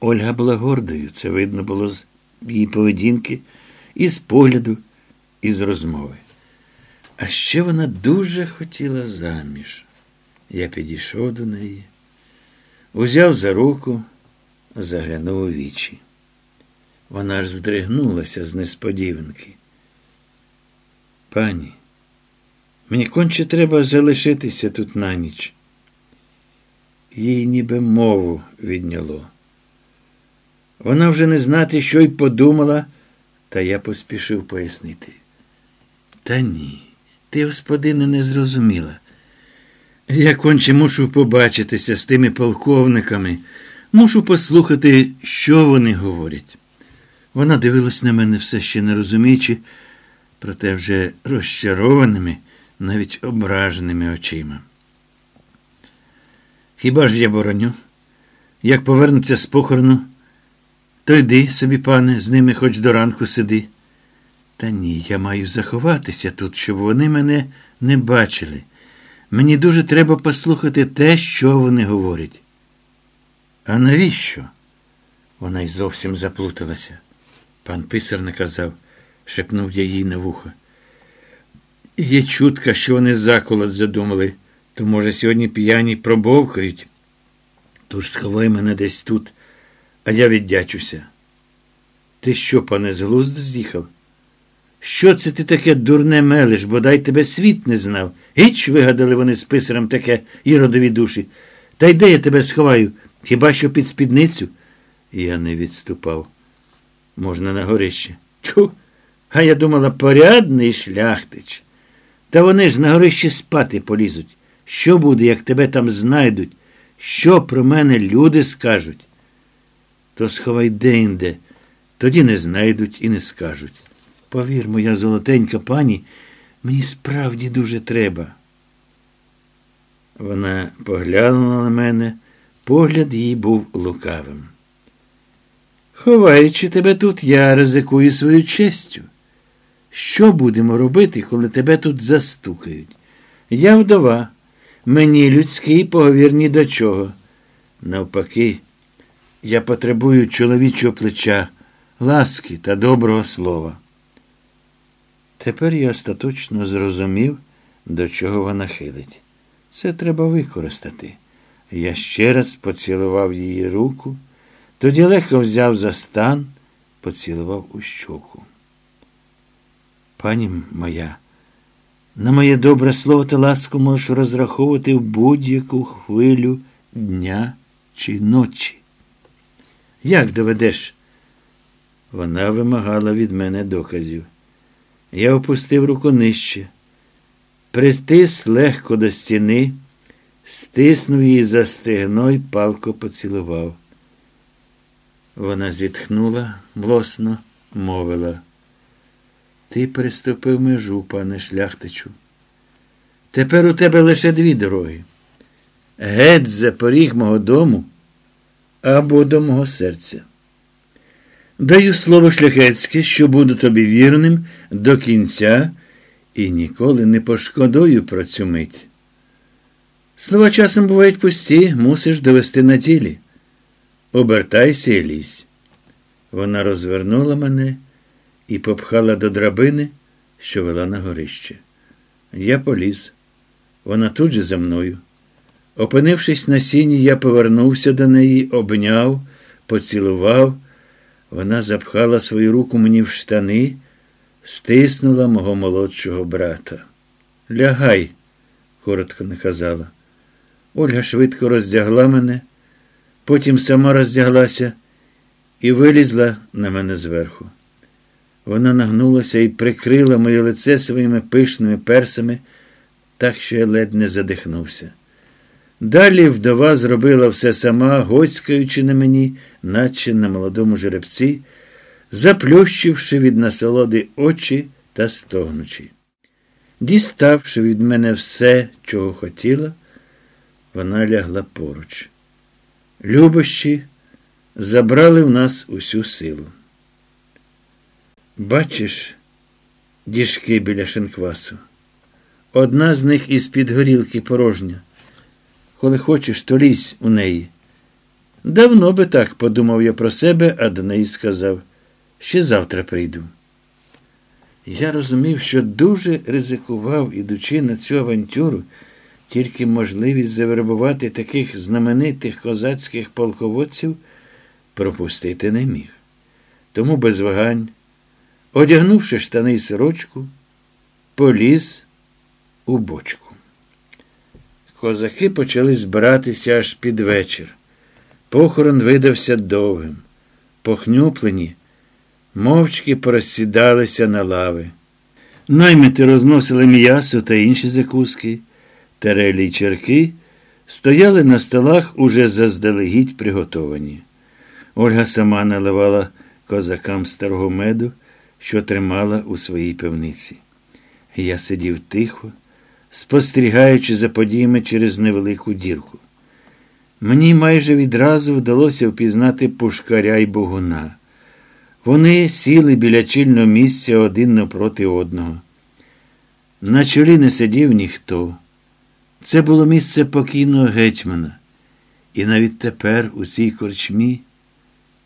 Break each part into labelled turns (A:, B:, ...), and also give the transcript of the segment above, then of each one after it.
A: Ольга була гордою, це видно було з її поведінки, і з погляду, і з розмови. А ще вона дуже хотіла заміж. Я підійшов до неї, узяв за руку, заглянув у вічі. Вона ж здригнулася з несподіванки. Пані, мені конче треба залишитися тут на ніч. Їй ніби мову відняло. Вона вже не знати, що й подумала, та я поспішив пояснити. Та ні, ти, господине, не зрозуміла. Я конче мушу побачитися з тими полковниками, мушу послухати, що вони говорять. Вона дивилась на мене все ще не розуміючи, проте вже розчарованими, навіть ображеними очима. Хіба ж я бороню? Як повернуться з похорону, то йди собі, пане, з ними хоч до ранку сиди. Та ні, я маю заховатися тут, щоб вони мене не бачили. Мені дуже треба послухати те, що вони говорять. А навіщо? Вона й зовсім заплуталася. Пан писар наказав, шепнув я їй на вухо. Є чутка, що вони заколот задумали, то, може, сьогодні п'яні пробовкають. Тож сховай мене десь тут, а я віддячуся. Ти що, пане, з глузду з'їхав? Що це ти таке дурне мелиш, бодай тебе світ не знав. Гіч вигадали вони з писарем таке іродові душі. Та й де я тебе сховаю? Хіба що під спідницю? Я не відступав. Можна на горище. Тьху, а я думала, порядний шляхтич. Та вони ж на горищі спати полізуть. Що буде, як тебе там знайдуть? Що про мене люди скажуть? То сховай де-інде, тоді не знайдуть і не скажуть. Повір, моя золотенька пані, мені справді дуже треба. Вона поглянула на мене, погляд їй був лукавим. Ховаючи тебе тут, я ризикую свою честю. Що будемо робити, коли тебе тут застукають? Я вдова, мені людський поговір ні до чого. Навпаки, я потребую чоловічого плеча, ласки та доброго слова. Тепер я остаточно зрозумів, до чого вона хилить. Це треба використати. Я ще раз поцілував її руку, тоді легко взяв за стан, поцілував у щоку. Пані моя, на моє добре слово та ласку можеш розраховувати в будь-яку хвилю дня чи ночі. Як доведеш? Вона вимагала від мене доказів. Я опустив руку нижче, притис легко до стіни, стиснув її за стегно й палко поцілував. Вона зітхнула, млосно мовила. Ти переступив межу, пане шляхтичу. Тепер у тебе лише дві дороги. Геть за поріг мого дому або до мого серця. Даю слово шляхетське, що буду тобі вірним до кінця і ніколи не пошкодую про цю мить. Слова часом бувають пусті, мусиш довести на тілі. Обертайся і лізь. Вона розвернула мене і попхала до драбини, що вела на горище. Я поліз. Вона тут же за мною. Опинившись на сіні, я повернувся до неї, обняв, поцілував. Вона запхала свою руку мені в штани, стиснула мого молодшого брата. Лягай, коротко наказала. Ольга швидко роздягла мене, потім сама роздяглася і вилізла на мене зверху. Вона нагнулася і прикрила моє лице своїми пишними персами, так що я ледь не задихнувся. Далі вдова зробила все сама, гоцькаючи на мені, наче на молодому жеребці, заплющивши від насолоди очі та стогнучи. Діставши від мене все, чого хотіла, вона лягла поруч. Любощі забрали в нас усю силу. Бачиш, діжки біля шинквасу. Одна з них із під горілки порожня. Коли хочеш, то лізь у неї. Давно би так, подумав я про себе, а до неї сказав, ще завтра прийду. Я розумів, що дуже ризикував, ідучи на цю авантюру, тільки можливість завербувати таких знаменитих козацьких полководців пропустити не міг. Тому без вагань, одягнувши штани й сорочку, поліз у бочку. Козаки почали збиратися аж під вечір. Похорон видався довгим. Похнюплені, мовчки порозсідалися на лави. Наймити розносили м'ясо та інші закуски, тарелі й черки стояли на столах уже заздалегідь приготовані. Ольга сама наливала козакам старого меду, що тримала у своїй пивниці. Я сидів тихо, спостерігаючи за подіями через невелику дірку. Мені майже відразу вдалося впізнати пушкаря й богуна. Вони сіли біля чільного місця один напроти одного. На чолі не сидів ніхто. Це було місце покійного гетьмана, і навіть тепер у цій корчмі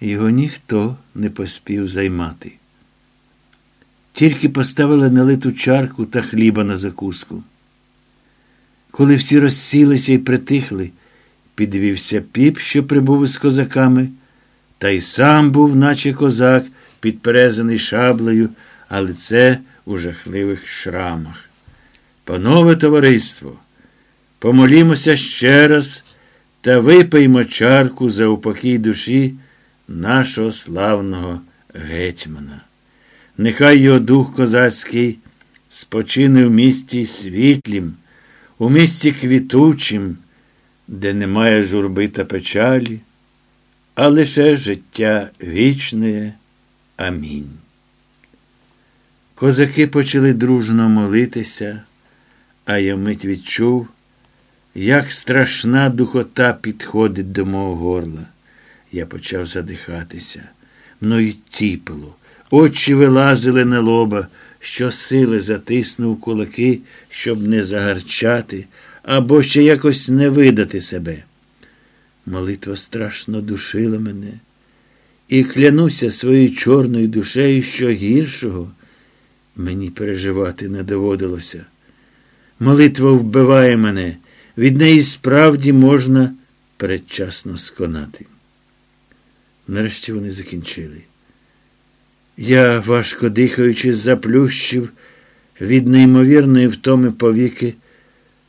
A: його ніхто не поспів займати. Тільки поставили налиту чарку та хліба на закуску. Коли всі розсілися і притихли, підвівся піп, що прибув із козаками, та й сам був, наче козак, підперезаний шаблею, а лице у жахливих шрамах. Панове товариство, помолімося ще раз та випиймо чарку за упокій душі нашого славного гетьмана. Нехай його дух козацький спочине в місті світлім, у місті квітучим, де немає журби та печалі, а лише життя вічне. Амінь. Козаки почали дружно молитися, а я мить відчув, як страшна духота підходить до мого горла. Я почав задихатися. Мною тіпало, очі вилазили на лоба, що сили затиснув кулаки, щоб не загарчати або ще якось не видати себе. Молитва страшно душила мене, і клянуся своєю чорною душею, що гіршого мені переживати не доводилося. Молитва вбиває мене, від неї справді можна передчасно сконати. Нарешті вони закінчили. Я, важко дихаючи, заплющив від неймовірної втоми повіки,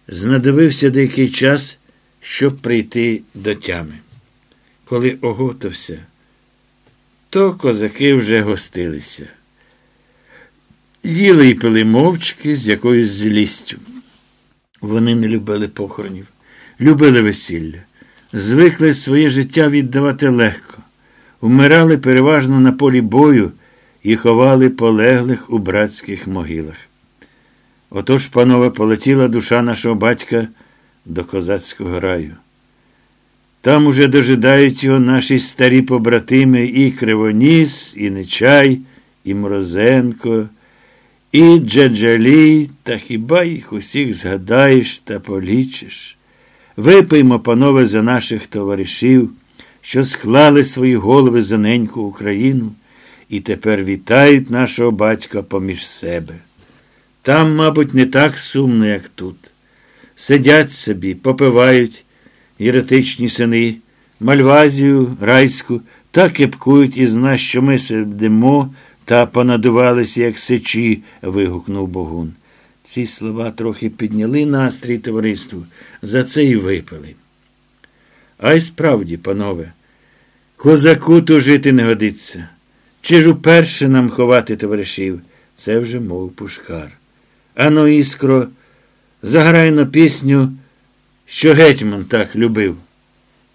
A: знадобився деякий час, щоб прийти до тями. Коли оготався, то козаки вже гостилися. Їли й пили мовчки з якоюсь злістю. Вони не любили похоронів, любили весілля, звикли своє життя віддавати легко, вмирали переважно на полі бою і ховали полеглих у братських могилах. Отож, панове, полетіла душа нашого батька до козацького раю. Там уже дожидають його наші старі побратими і Кривоніс, і Нечай, і Морозенко, і Джаджалій, та хіба їх усіх згадаєш та полічиш. Випиймо, панове, за наших товаришів, що склали свої голови за неньку Україну і тепер вітають нашого батька поміж себе. Там, мабуть, не так сумно, як тут. Сидять собі, попивають єретичні сини, мальвазію, райську, та кипкують із нас, що ми сидимо та понадувалися, як сечі, вигукнув Богун. Ці слова трохи підняли настрій товариству, за це й випили. А й справді, панове, козаку то жити не годиться. Чи ж уперше нам ховати товаришів? Це вже мов пушкар. Ано, іскро, заграй на пісню, що гетьман так любив.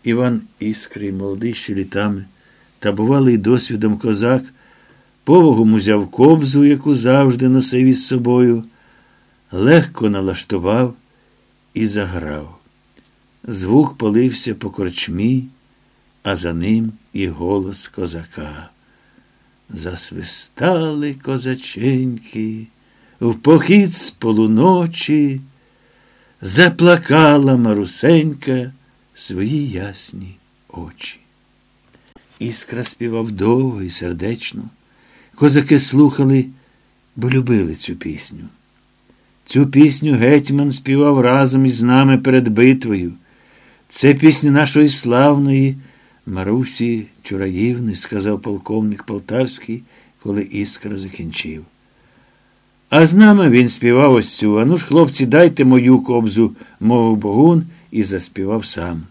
A: Іван Іскрий, молодий ще літами, та бувалий досвідом козак, повагом узяв кобзу, яку завжди носив із собою, легко налаштував і заграв. Звук полився по корчмі, а за ним і голос козака. Засвистали козаченьки в похід з полуночі, заплакала Марусенька свої ясні очі. Іскра співав довго і сердечно. Козаки слухали, бо любили цю пісню. Цю пісню гетьман співав разом із нами перед битвою. Це пісня нашої славної Марусі Чураївни, сказав полковник Полтавський, коли іскра закінчив. А з нами він співав ось цю. Ану ж, хлопці, дайте мою кобзу, мовив богун, і заспівав сам.